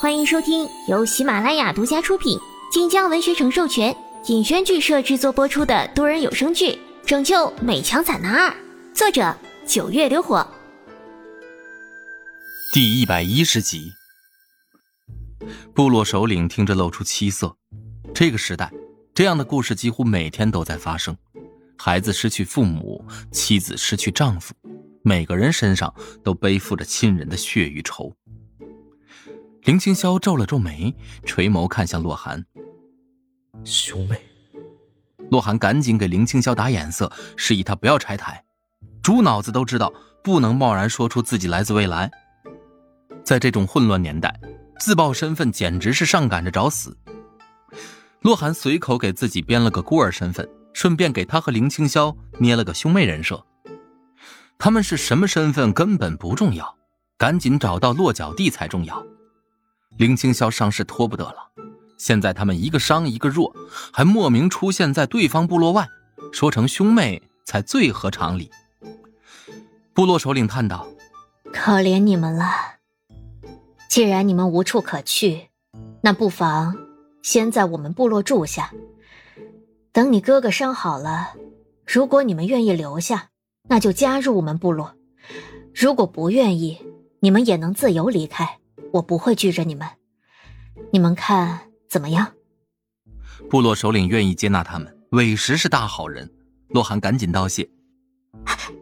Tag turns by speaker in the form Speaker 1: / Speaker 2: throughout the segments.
Speaker 1: 欢迎收听由喜马拉雅独家出品、晋江文学城授权、尹轩剧社制作播出的多人有声剧《拯救美强惨男二》，作者九月流火。
Speaker 2: 第一百一十集，部落首领听着露出凄色。这个时代，这样的故事几乎每天都在发生：孩子失去父母，妻子失去丈夫，每个人身上都背负着亲人的血与仇。林青霄皱了皱眉，垂眸看向洛寒。
Speaker 3: 兄妹，
Speaker 2: 洛寒赶紧给林青霄打眼色，示意他不要拆台。猪脑子都知道，不能贸然说出自己来自未来。在这种混乱年代，自曝身份简直是上赶着找死。洛寒随口给自己编了个孤儿身份，顺便给他和林青霄捏了个兄妹人设。他们是什么身份根本不重要，赶紧找到落脚地才重要。林青霄伤势拖不得了，现在他们一个伤一个弱，还莫名出现在对方部落外，说成兄妹才最合常理。部落首领叹道：“
Speaker 4: 可怜你们了。既然你们无处可去，那不妨先在我们部落住下。等你哥哥伤好了，如果你们愿意留下，那就加入我们部落；如果不愿意，你们也能自由离开。”我不会拒绝你们，你们看怎么样？
Speaker 2: 部落首领愿意接纳他们，委实是大好人。洛寒赶紧道谢：“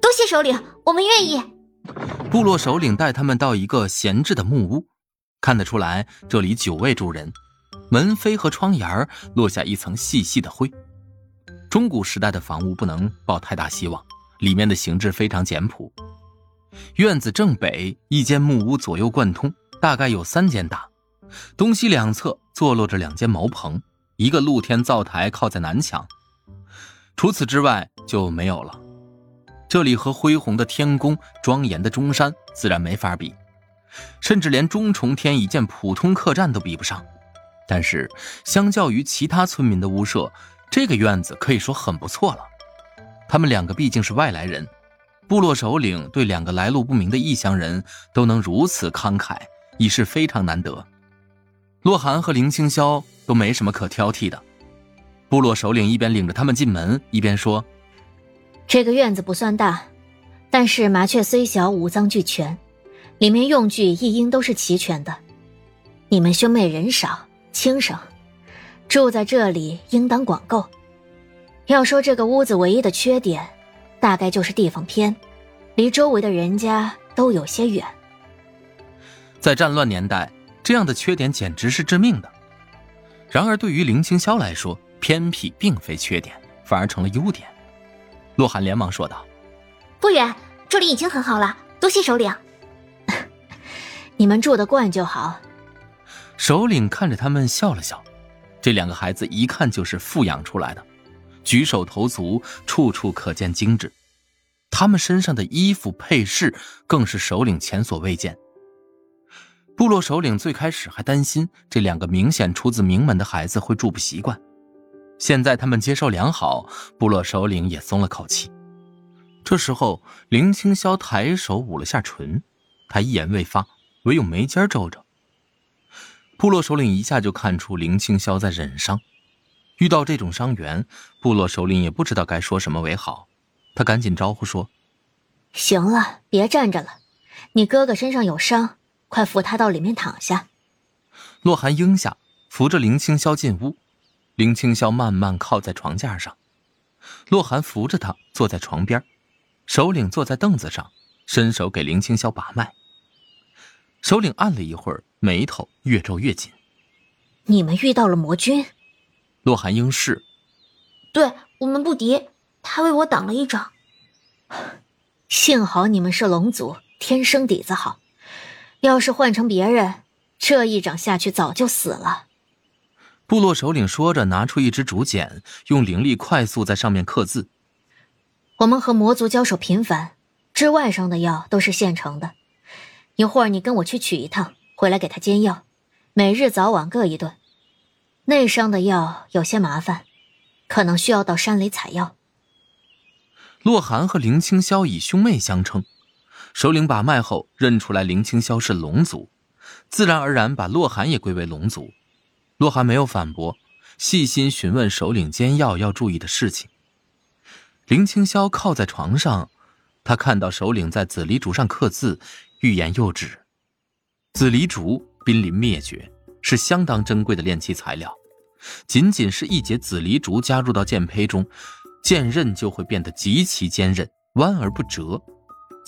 Speaker 1: 多谢首领，我们愿意。”
Speaker 2: 部落首领带他们到一个闲置的木屋，看得出来这里久未住人，门扉和窗沿落下一层细细的灰。中古时代的房屋不能抱太大希望，里面的形制非常简朴。院子正北一间木屋左右贯通。大概有三间大，东西两侧坐落着两间茅棚，一个露天灶台靠在南墙。除此之外就没有了。这里和恢宏的天宫、庄严的中山自然没法比，甚至连中重天一间普通客栈都比不上。但是，相较于其他村民的屋舍，这个院子可以说很不错了。他们两个毕竟是外来人，部落首领对两个来路不明的异乡人都能如此慷慨。已是非常难得，洛寒和林青霄都没什么可挑剔的。部落首领一边领着他们进门，一边说：“
Speaker 4: 这个院子不算大，但是麻雀虽小，五脏俱全，里面用具一应都是齐全的。你们兄妹人少，轻省，住在这里应当广够。要说这个屋子唯一的缺点，大概就是地方偏，离周围的人家都有些远。”
Speaker 2: 在战乱年代，这样的缺点简直是致命的。然而，对于林清霄来说，偏僻并非缺点，反而成了优点。洛寒连忙说道：“
Speaker 1: 不远，这里已经很好了，多谢首领。
Speaker 4: 你们住得惯就好。”
Speaker 2: 首领看着他们笑了笑。这两个孩子一看就是富养出来的，举手投足处处可见精致。他们身上的衣服配饰更是首领前所未见。部落首领最开始还担心这两个明显出自名门的孩子会住不习惯，现在他们接受良好，部落首领也松了口气。这时候，林青霄抬手捂了下唇，他一言未发，唯有眉尖皱着。部落首领一下就看出林青霄在忍伤，遇到这种伤员，部落首领也不知道该说什么为好，他赶紧招呼说：“
Speaker 4: 行了，别站着了，你哥哥身上有伤。”快扶他到里面躺下。
Speaker 2: 洛寒应下，扶着林青霄进屋。林青霄慢慢靠在床架上，洛寒扶着他坐在床边，首领坐在凳子上，伸手给林青霄把脉。首领按了一会儿，眉头越皱越紧。
Speaker 4: 你们遇到了魔君？
Speaker 2: 洛寒应是。
Speaker 1: 对我们不敌，他为我挡了一掌。
Speaker 4: 幸好你们是龙族，天生底子好。要是换成别人，这一掌下去早就死了。
Speaker 2: 部落首领说着，拿出一支竹简，用灵力快速在上面刻字。
Speaker 4: 我们和魔族交手频繁，治外伤的药都是现成的。一会儿你跟我去取一趟，回来给他煎药，每日早晚各一顿。内伤的药有些麻烦，可能需要到山里采药。
Speaker 2: 洛寒和林青霄以兄妹相称。首领把脉后认出来林青霄是龙族，自然而然把洛寒也归为龙族。洛寒没有反驳，细心询问首领煎药要注意的事情。林青霄靠在床上，他看到首领在紫离竹上刻字，欲言又止。紫离竹濒临灭绝，是相当珍贵的炼器材料。仅仅是一节紫离竹加入到剑胚中，剑刃就会变得极其坚韧，弯而不折，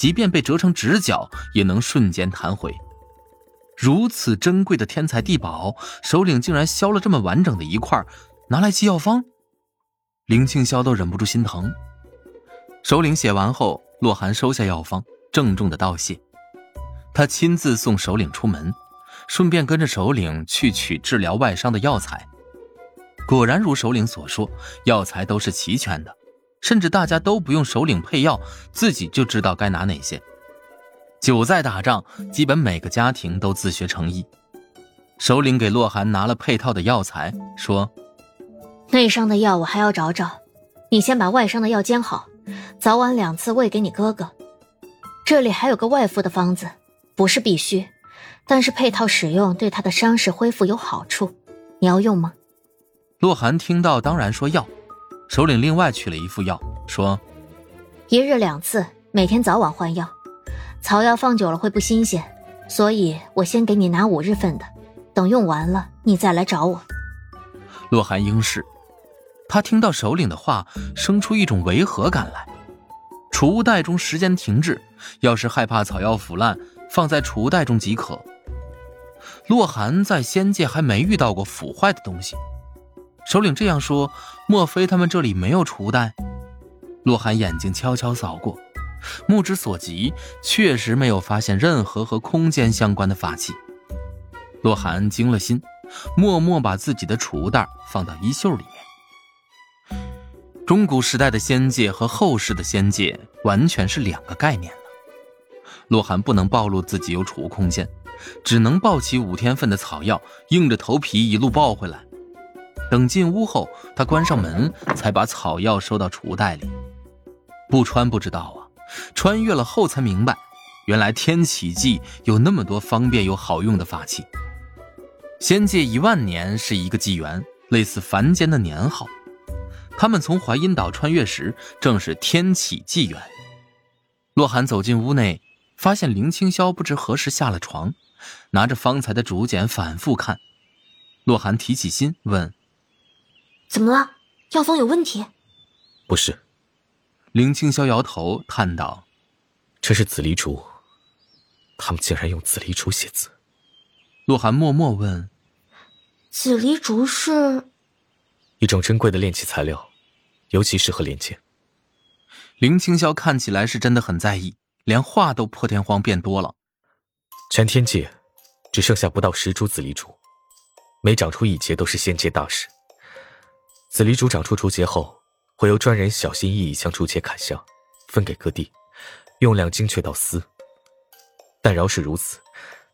Speaker 2: 即便被折成直角，也能瞬间弹回。如此珍贵的天才地宝，首领竟然削了这么完整的一块，拿来寄药方。林庆霄都忍不住心疼。首领写完后，洛寒收下药方，郑重的道谢。他亲自送首领出门，顺便跟着首领去取治疗外伤的药材。果然如首领所说，药材都是齐全的，甚至大家都不用首领配药，自己就知道该拿哪些。久在打仗，基本每个家庭都自学成医。首领给洛寒拿了配套的药材，说：“
Speaker 4: 内伤的药我还要找找，你先把外伤的药煎好，早晚两次喂给你哥哥。这里还有个外敷的方子，不是必须，但是配套使用对他的伤势恢复有好处。你要用吗？”
Speaker 2: 洛寒听到，当然说要。首领另外取了一副药，说：“
Speaker 4: 一日两次，每天早晚换药。”草药放久了会不新鲜，所以我先给你拿五日份的，等用完了你再来找我。
Speaker 2: 洛寒应是，他听到首领的话，生出一种违和感来。储物袋中时间停滞，要是害怕草药腐烂，放在储物袋中即可。洛寒在仙界还没遇到过腐坏的东西，首领这样说，莫非他们这里没有储物袋？洛寒眼睛悄悄扫过。目之所及，确实没有发现任何和空间相关的法器。洛寒惊了心，默默把自己的储物袋放到衣袖里面。中古时代的仙界和后世的仙界完全是两个概念了。洛寒不能暴露自己有储物空间，只能抱起五天份的草药，硬着头皮一路抱回来。等进屋后，他关上门，才把草药收到储物袋里。不穿不知道啊。穿越了后才明白，原来天启纪有那么多方便又好用的法器。仙界一万年是一个纪元，类似凡间的年号。他们从淮阴岛穿越时，正是天启纪元。洛寒走进屋内，发现林清霄不知何时下了床，拿着方才的竹简反复看。洛寒提起心问：“
Speaker 1: 怎么了？药方有问题？”“
Speaker 3: 不是。”
Speaker 2: 林青霄摇头，叹道：“
Speaker 3: 这是紫离竹，他们竟然用紫离竹写字。”
Speaker 2: 洛寒默默问：“
Speaker 1: 紫离竹是
Speaker 3: 一种珍贵的炼器材料，尤其适合炼剑。”
Speaker 2: 林青霄看起来是真的很在意，连话都破天荒变多了。
Speaker 3: 全天界只剩下不到十株紫离竹，每长出一节都是仙界大事。紫离竹长出竹节后。会由专人小心翼翼将竹节砍下，分给各地，用量精确到丝。但饶是如此，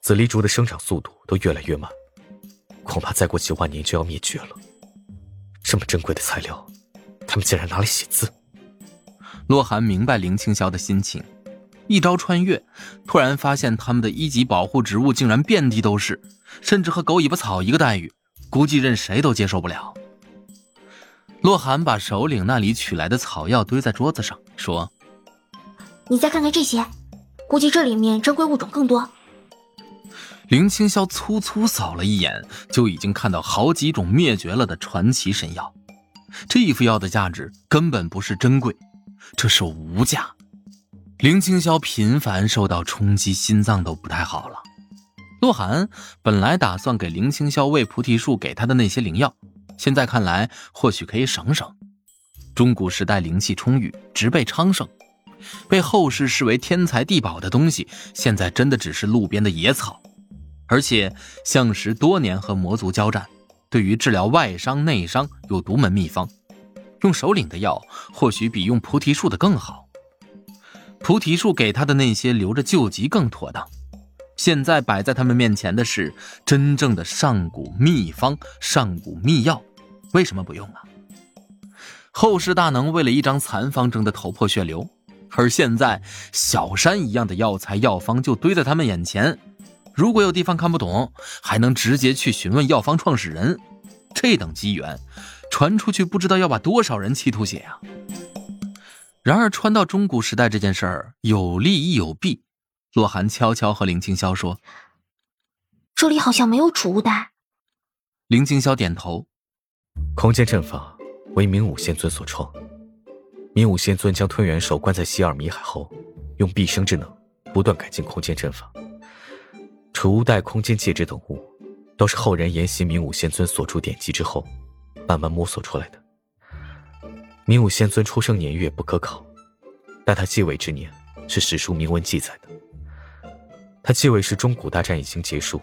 Speaker 3: 紫离竹的生长速度都越来越慢，恐怕再过几万年就要灭绝了。这么珍贵的材料，他们竟然拿来写字。
Speaker 2: 洛寒明白林青霄的心情，一朝穿越，突然发现他们的一级保护植物竟然遍地都是，甚至和狗尾巴草一个待遇，估计任谁都接受不了。洛寒把首领那里取来的草药堆在桌子上，说：“
Speaker 1: 你再看看这些，估计这里面珍贵物种更多。”
Speaker 2: 林青霄粗粗扫了一眼，就已经看到好几种灭绝了的传奇神药。这一副药的价值根本不是珍贵，这是无价。林青霄频繁受到冲击，心脏都不太好了。洛寒本来打算给林青霄喂菩提树给他的那些灵药。现在看来，或许可以省省。中古时代灵气充裕，植被昌盛，被后世视为天才地宝的东西，现在真的只是路边的野草。而且相识多年和魔族交战，对于治疗外伤内伤有独门秘方。用首领的药，或许比用菩提树的更好。菩提树给他的那些，留着救急更妥当。现在摆在他们面前的是真正的上古秘方、上古秘药，为什么不用啊？后世大能为了一张残方争得头破血流，而现在小山一样的药材药方就堆在他们眼前，如果有地方看不懂，还能直接去询问药方创始人。这等机缘，传出去不知道要把多少人气吐血啊！然而传到中古时代这件事儿有利亦有弊。洛寒悄悄和林清霄说：“
Speaker 1: 这里好像没有储物袋。”
Speaker 2: 林清霄点头。
Speaker 3: 空间阵法为明武仙尊所创。明武仙尊将吞元手关在希尔米海后，用毕生之能不断改进空间阵法。储物袋、空间戒指等物，都是后人沿袭明武仙尊所著典籍之后，慢慢摸索出来的。明武仙尊出生年月不可考，但他继位之年是史书明文记载的。他继位时，中古大战已经结束。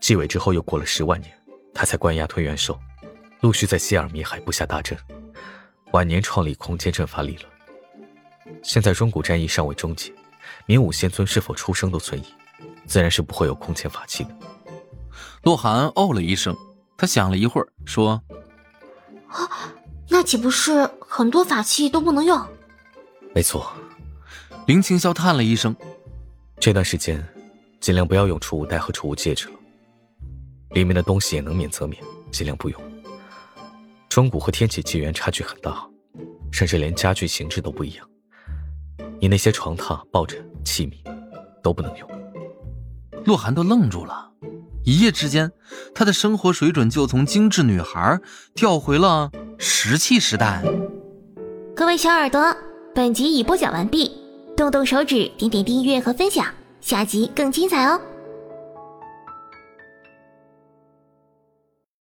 Speaker 3: 继位之后又过了十万年，他才关押吞元兽，陆续在希尔米海布下大阵。晚年创立空间阵法理论。现在中古战役尚未终结，明武仙尊是否出生都存疑，自然是不会有空间法器的。
Speaker 2: 洛寒哦了一声，他想了一会儿，说：“
Speaker 1: 啊，那岂不是很多法器都不能用？”
Speaker 3: 没错。
Speaker 2: 林清霄叹了一声，
Speaker 3: 这段时间。尽量不要用储物袋和储物戒指了，里面的东西也能免则免，尽量不用。中古和天启纪元差距很大，甚至连家具形制都不一样。你那些床榻、抱枕、器皿都不能用。
Speaker 2: 洛寒都愣住了，一夜之间，他的生活水准就从精致女孩调回了石器时代。
Speaker 1: 各位小耳朵，本集已播讲完毕，动动手指，点点订阅和分享。下集更精彩哦！